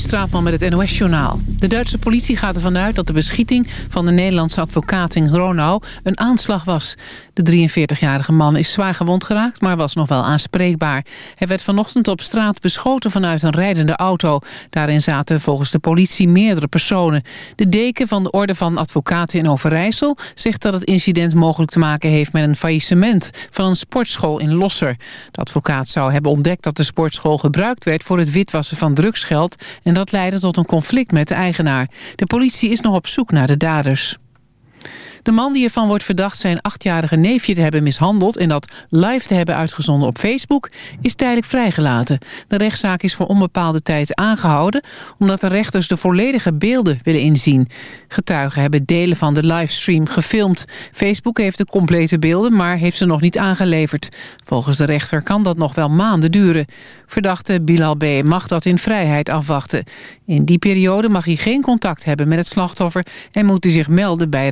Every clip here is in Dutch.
Straatman met het NOS-journaal. De Duitse politie gaat ervan uit dat de beschieting van de Nederlandse advocaat in Gronau een aanslag was. De 43-jarige man is zwaar gewond geraakt, maar was nog wel aanspreekbaar. Hij werd vanochtend op straat beschoten vanuit een rijdende auto. Daarin zaten volgens de politie meerdere personen. De deken van de Orde van Advocaten in Overijssel zegt dat het incident mogelijk te maken heeft met een faillissement van een sportschool in Losser. De advocaat zou hebben ontdekt dat de sportschool gebruikt werd voor het witwassen van drugsgeld en dat leidde tot een conflict met de eigenaar. De politie is nog op zoek naar de daders. De man die ervan wordt verdacht zijn achtjarige neefje te hebben mishandeld... en dat live te hebben uitgezonden op Facebook, is tijdelijk vrijgelaten. De rechtszaak is voor onbepaalde tijd aangehouden... omdat de rechters de volledige beelden willen inzien. Getuigen hebben delen van de livestream gefilmd. Facebook heeft de complete beelden, maar heeft ze nog niet aangeleverd. Volgens de rechter kan dat nog wel maanden duren. Verdachte Bilal B. mag dat in vrijheid afwachten. In die periode mag hij geen contact hebben met het slachtoffer... en moet hij zich melden bij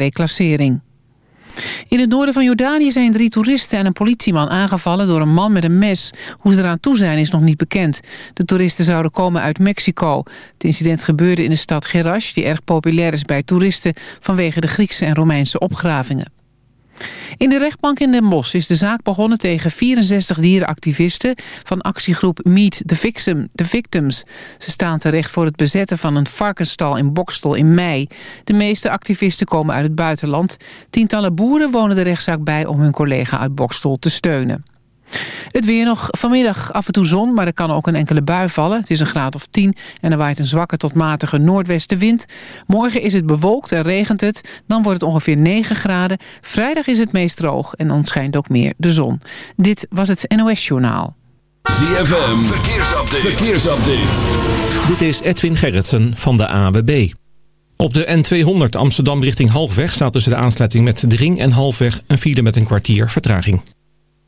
In het noorden van Jordanië zijn drie toeristen en een politieman aangevallen door een man met een mes. Hoe ze eraan toe zijn is nog niet bekend. De toeristen zouden komen uit Mexico. Het incident gebeurde in de stad Gerash, die erg populair is bij toeristen vanwege de Griekse en Romeinse opgravingen. In de rechtbank in Den Bosch is de zaak begonnen tegen 64 dierenactivisten van actiegroep Meet the, the Victims. Ze staan terecht voor het bezetten van een varkenstal in Bokstel in mei. De meeste activisten komen uit het buitenland. Tientallen boeren wonen de rechtszaak bij om hun collega uit Bokstel te steunen. Het weer nog vanmiddag af en toe zon, maar er kan ook een enkele bui vallen. Het is een graad of 10 en er waait een zwakke tot matige noordwestenwind. Morgen is het bewolkt en regent het. Dan wordt het ongeveer 9 graden. Vrijdag is het meest droog en dan schijnt ook meer de zon. Dit was het NOS Journaal. ZFM, verkeersupdate. verkeersupdate. Dit is Edwin Gerritsen van de AWB. Op de N200 Amsterdam richting Halfweg staat tussen de aansluiting met de Ring en Halfweg een file met een kwartier vertraging.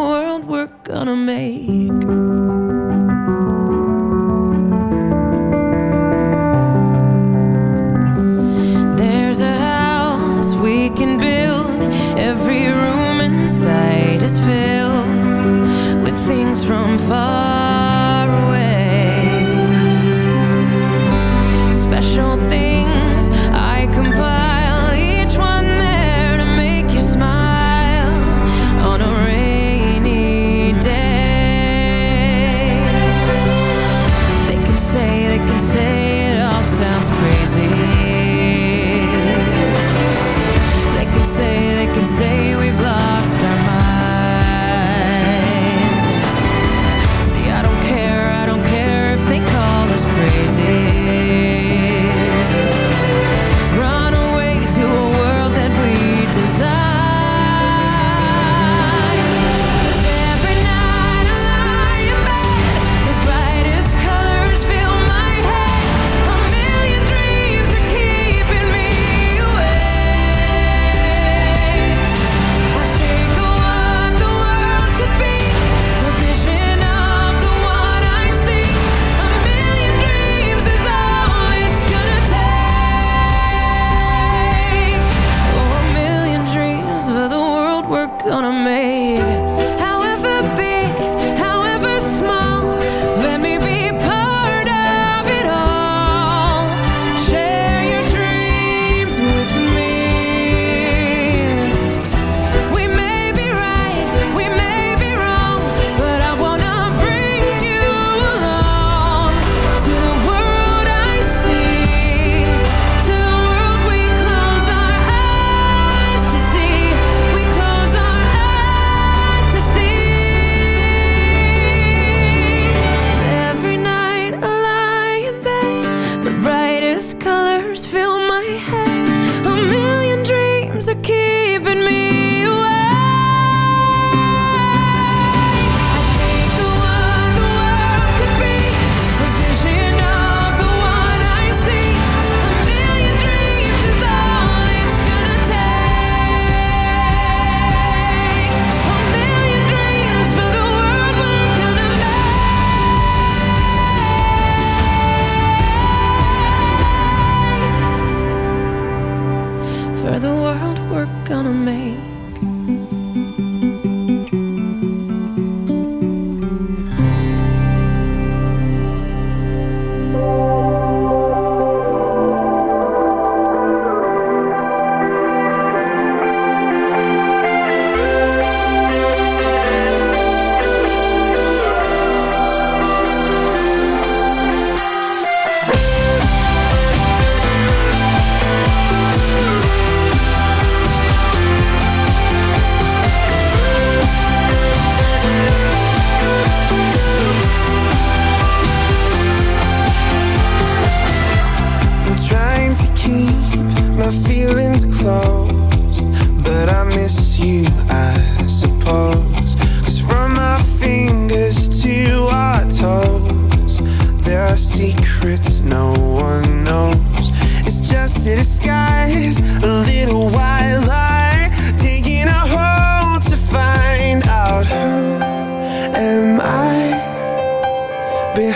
World we're gonna make.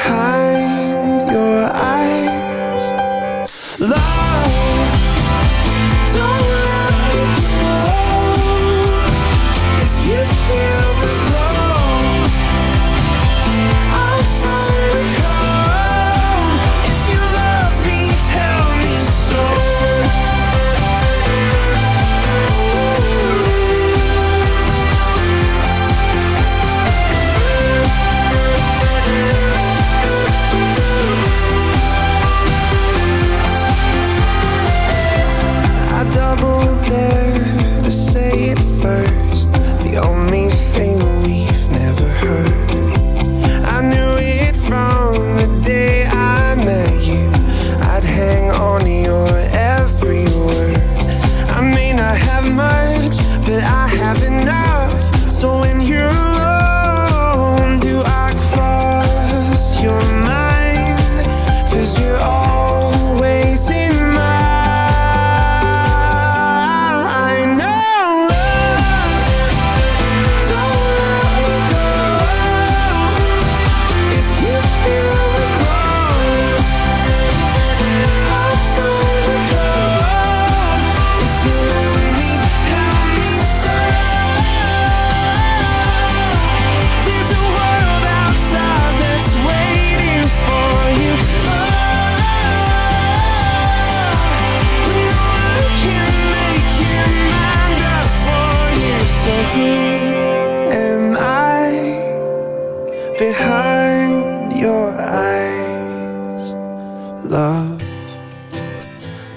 high.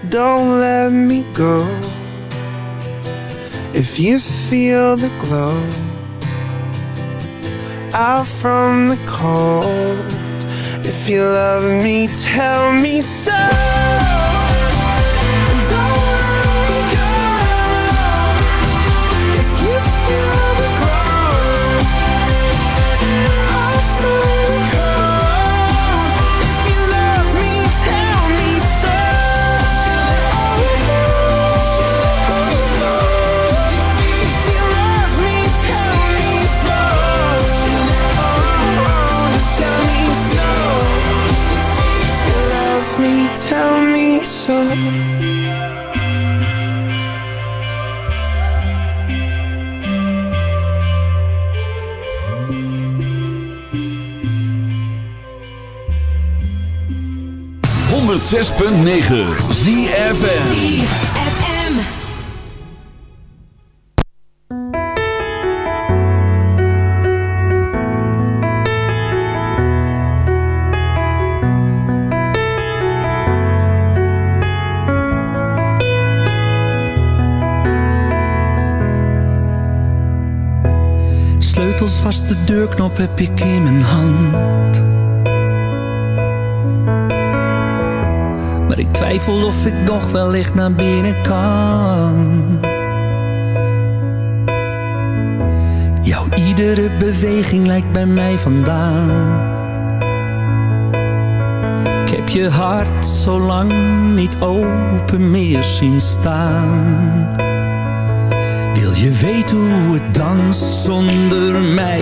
Don't let me go. If you feel the glow out from the cold, if you love me, tell me so. 106.9 ZFN Sleutels vast de deurknop heb ik in mijn hand. Ik twijfel of ik nog wel echt naar binnen kan. Jouw iedere beweging lijkt bij mij vandaan. Ik heb je hart zo lang niet open meer zien staan. Wil je weten hoe het danst zonder mij?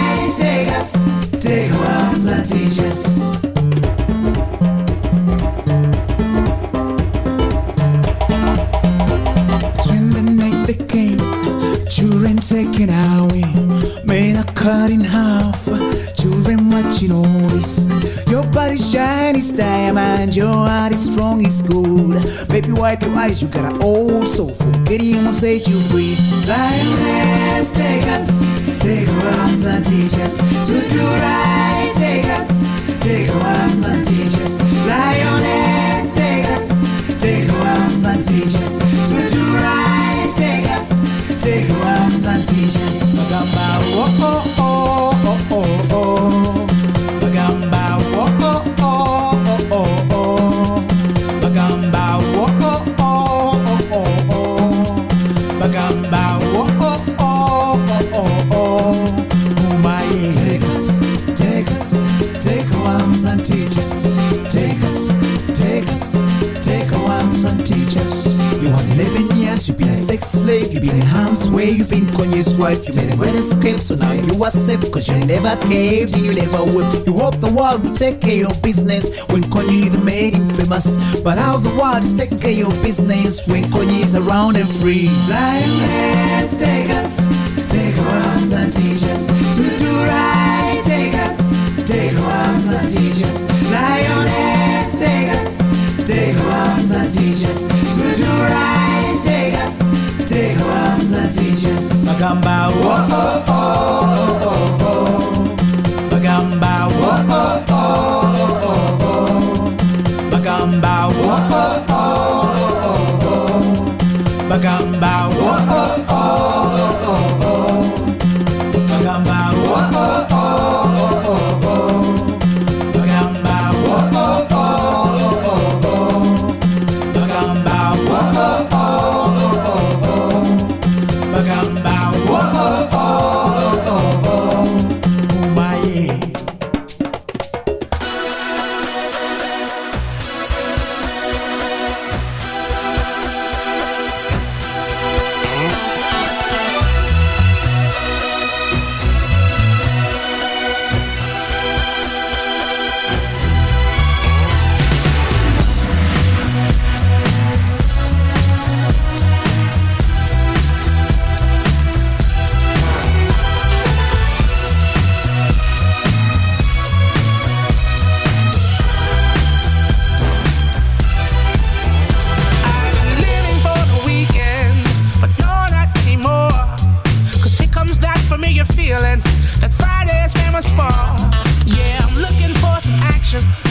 Taken away, men are cut in half, children watching all this. Your body shiny as diamond, your heart is strong as gold. Baby, wipe your eyes, you got an old soul. Forget him will set you free. Lioness, take us, take our arms and teach us to do right. Take us, take our arms and teach us. Lioness, take us, take our arms and teach us was 11 years, you've been a sex slave, you've been in harm's way, you've been Kanye's wife, you made a great escape, so now you are safe, cause you never caved you never whipped. You hope the world will take care of business when Kanye made him famous. But how the world is taking care of business when Kanye is around and free. Lioness, take us, take our arms and teach us to do right. Take us, take our arms and teach us. Us. Bagamba, oh oh oh oh oh oh. Bagamba, oh oh oh passion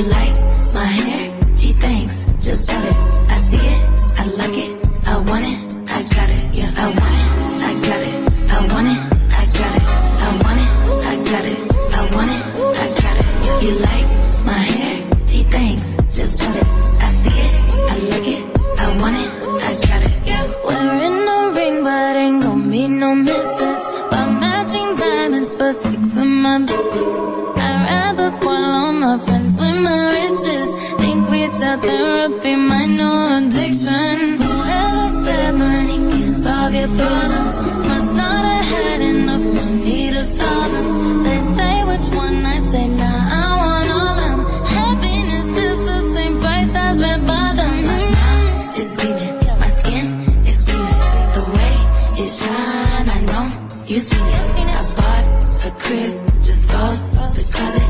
you like my hand? shine. I know you seen it. I bought a crib just for the closet.